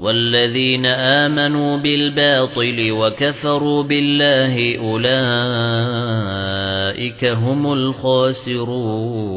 والذين آمنوا بالباطل وكفروا بالله أولئك هم الخاسرون.